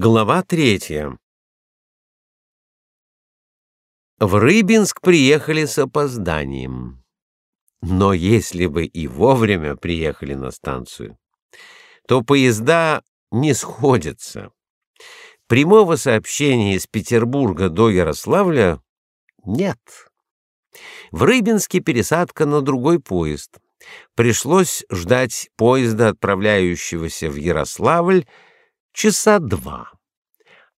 Глава третья. В Рыбинск приехали с опозданием. Но если бы и вовремя приехали на станцию, то поезда не сходятся. Прямого сообщения из Петербурга до Ярославля нет. В Рыбинске пересадка на другой поезд. Пришлось ждать поезда, отправляющегося в Ярославль, часа два.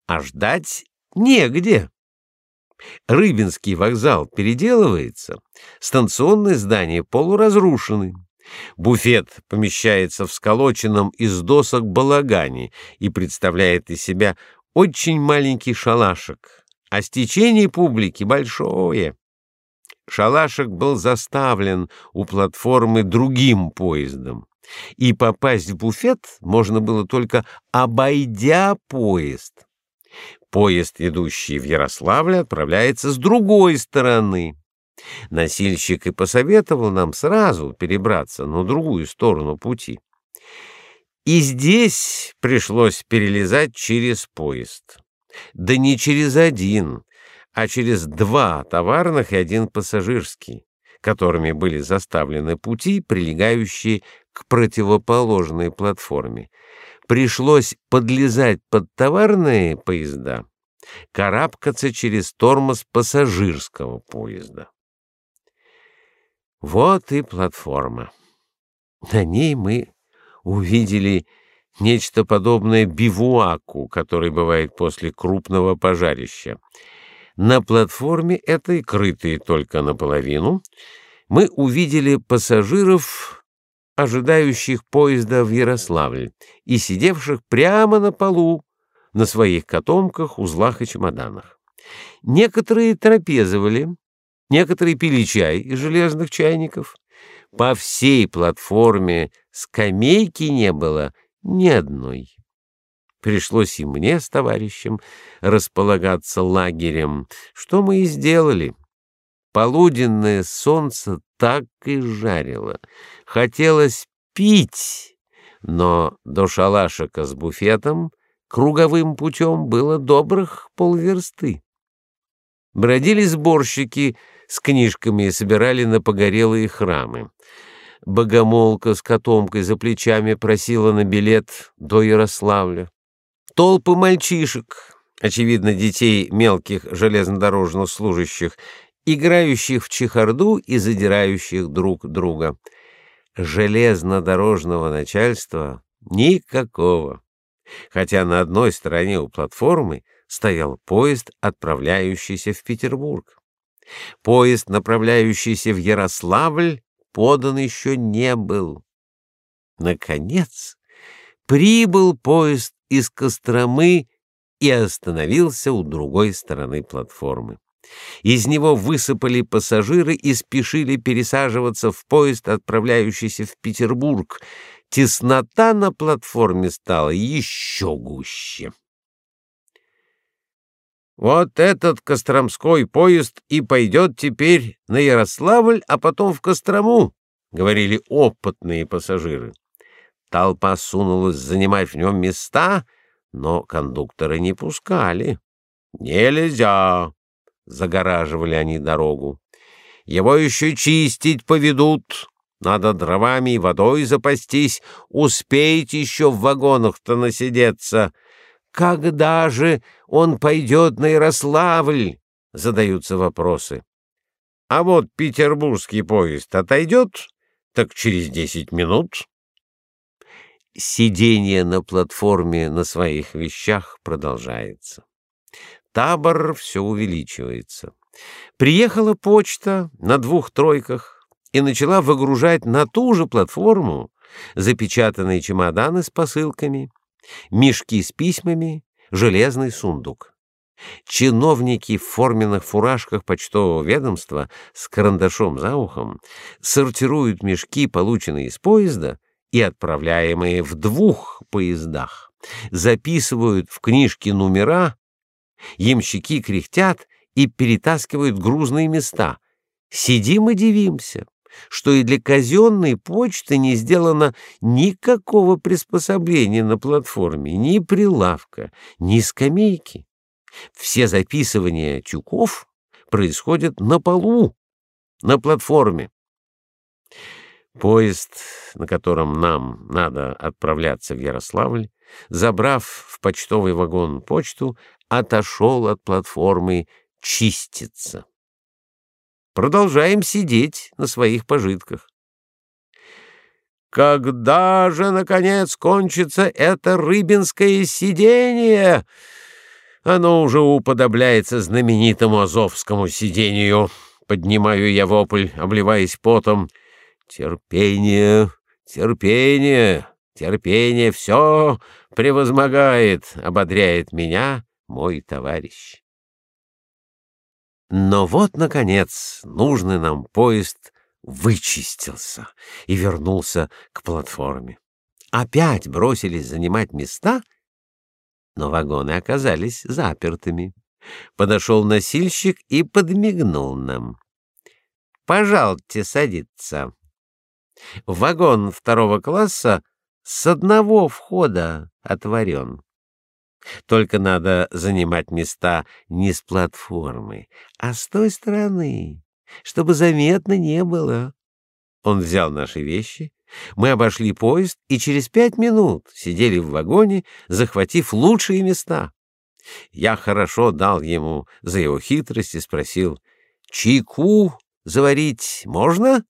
А ждать негде. Рыбинский вокзал переделывается, станционные здания полуразрушены. Буфет помещается в сколоченном из досок балагане и представляет из себя очень маленький шалашик, а стечение публики большое. Шалашик был заставлен у платформы другим поездом и попасть в буфет можно было только обойдя поезд. Поезд, идущий в Ярославль, отправляется с другой стороны. Носильщик и посоветовал нам сразу перебраться на другую сторону пути. И здесь пришлось перелезать через поезд. Да не через один, а через два товарных и один пассажирский, которыми были заставлены пути, прилегающие к противоположной платформе. Пришлось подлезать под товарные поезда, карабкаться через тормоз пассажирского поезда. Вот и платформа. На ней мы увидели нечто подобное бивуаку, который бывает после крупного пожарища. На платформе этой, крытой только наполовину, мы увидели пассажиров ожидающих поезда в Ярославль и сидевших прямо на полу на своих котомках, узлах и чемоданах. Некоторые трапезовали, некоторые пили чай из железных чайников. По всей платформе скамейки не было ни одной. Пришлось и мне с товарищем располагаться лагерем, что мы и сделали. Полуденное солнце так и жарило. Хотелось пить, но до шалашика с буфетом круговым путем было добрых полверсты. Бродили сборщики с книжками и собирали на погорелые храмы. Богомолка с котомкой за плечами просила на билет до Ярославля. Толпы мальчишек, очевидно, детей мелких железнодорожных служащих, играющих в чехарду и задирающих друг друга. Железнодорожного начальства никакого. Хотя на одной стороне у платформы стоял поезд, отправляющийся в Петербург. Поезд, направляющийся в Ярославль, подан еще не был. Наконец, прибыл поезд из Костромы и остановился у другой стороны платформы. Из него высыпали пассажиры и спешили пересаживаться в поезд, отправляющийся в Петербург. Теснота на платформе стала еще гуще. Вот этот Костромской поезд и пойдет теперь на Ярославль, а потом в Кострому, говорили опытные пассажиры. Толпа сунулась занимать в нем места, но кондукторы не пускали. Нельзя, загораживали они дорогу. Его еще чистить поведут. Надо дровами и водой запастись, успеете еще в вагонах-то насидеться. Когда же он пойдет на Ярославль? Задаются вопросы. А вот петербургский поезд отойдет, так через десять минут. Сидение на платформе на своих вещах продолжается табор все увеличивается. Приехала почта на двух тройках и начала выгружать на ту же платформу запечатанные чемоданы с посылками, мешки с письмами, железный сундук. Чиновники в форменных фуражках почтового ведомства с карандашом за ухом сортируют мешки, полученные из поезда, и отправляемые в двух поездах, записывают в книжки номера Ямщики кряхтят и перетаскивают грузные места. Сидим и дивимся. что и для казенной почты не сделано никакого приспособления на платформе, ни прилавка, ни скамейки. Все записывания тюков происходят на полу, на платформе. Поезд, на котором нам надо отправляться в Ярославль, забрав в почтовый вагон почту, отошел от платформы чиститься. Продолжаем сидеть на своих пожитках. Когда же, наконец, кончится это рыбинское сидение? Оно уже уподобляется знаменитому азовскому сидению. Поднимаю я вопль, обливаясь потом. Терпение, терпение, терпение, все превозмогает, ободряет меня мой товарищ. Но вот, наконец, нужный нам поезд вычистился и вернулся к платформе. Опять бросились занимать места, но вагоны оказались запертыми. Подошел носильщик и подмигнул нам. «Пожалуйте садиться. Вагон второго класса с одного входа отворен». Только надо занимать места не с платформы, а с той стороны, чтобы заметно не было. Он взял наши вещи, мы обошли поезд и через пять минут сидели в вагоне, захватив лучшие места. Я хорошо дал ему за его хитрость и спросил, «Чайку заварить можно?»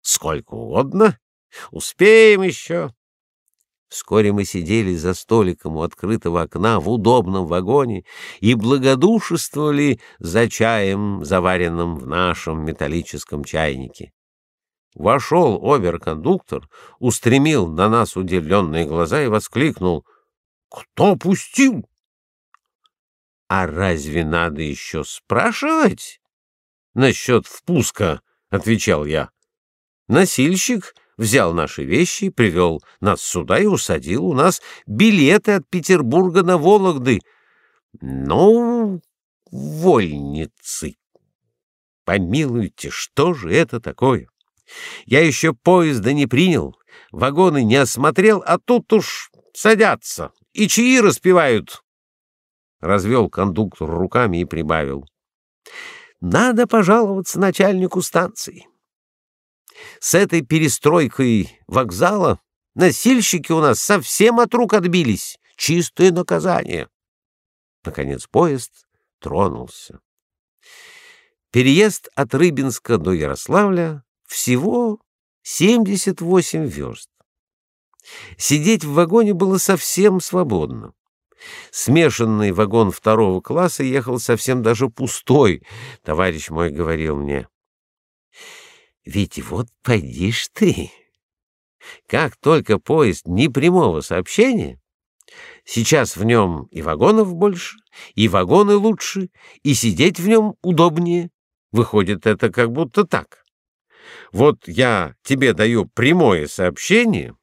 «Сколько угодно. Успеем еще». Вскоре мы сидели за столиком у открытого окна в удобном вагоне и благодушествовали за чаем, заваренным в нашем металлическом чайнике. Вошел оберкондуктор, устремил на нас удивленные глаза и воскликнул «Кто пустил?» «А разве надо еще спрашивать?» «Насчет впуска», — отвечал я. Носильщик взял наши вещи, привел нас сюда и усадил у нас билеты от Петербурга на Вологды. Ну, вольницы! Помилуйте, что же это такое? Я еще поезда не принял, вагоны не осмотрел, а тут уж садятся и чаи распевают. Развел кондуктор руками и прибавил. Надо пожаловаться начальнику станции. С этой перестройкой вокзала носильщики у нас совсем от рук отбились. Чистое наказание. Наконец поезд тронулся. Переезд от Рыбинска до Ярославля всего 78 верст. Сидеть в вагоне было совсем свободно. Смешанный вагон второго класса ехал совсем даже пустой, товарищ мой говорил мне. Ведь вот пойдишь ты. Как только поезд не прямого сообщения, сейчас в нем и вагонов больше, и вагоны лучше, и сидеть в нем удобнее. Выходит, это как будто так. Вот я тебе даю прямое сообщение,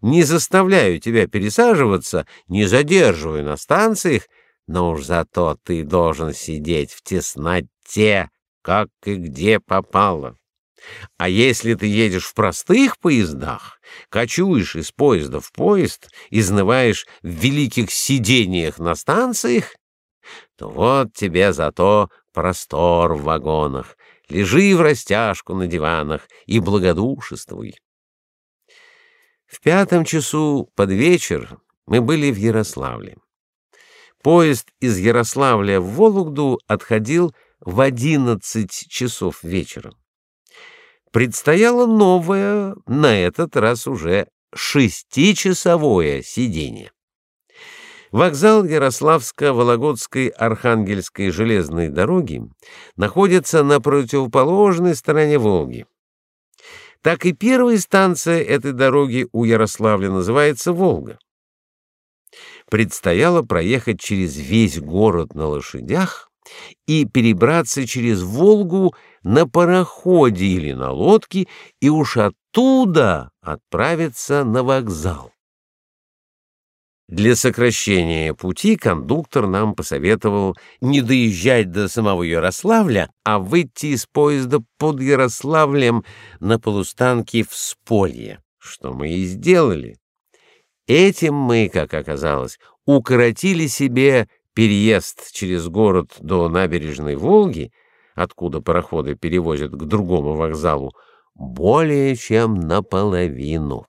не заставляю тебя пересаживаться, не задерживаю на станциях, но уж зато ты должен сидеть в тесноте, как и где попало. А если ты едешь в простых поездах, кочуешь из поезда в поезд, изнываешь в великих сидениях на станциях, то вот тебе зато простор в вагонах, лежи в растяжку на диванах и благодушествуй. В пятом часу под вечер мы были в Ярославле. Поезд из Ярославля в Вологду отходил в одиннадцать часов вечера предстояло новое, на этот раз уже шестичасовое сидение. Вокзал Ярославско-Вологодской Архангельской железной дороги находится на противоположной стороне Волги. Так и первая станция этой дороги у Ярославля называется Волга. Предстояло проехать через весь город на лошадях и перебраться через Волгу на пароходе или на лодке и уж оттуда отправиться на вокзал. Для сокращения пути кондуктор нам посоветовал не доезжать до самого Ярославля, а выйти из поезда под Ярославлем на полустанке в Сполье, что мы и сделали. Этим мы, как оказалось, укоротили себе переезд через город до набережной Волги, откуда пароходы перевозят к другому вокзалу, более чем наполовину.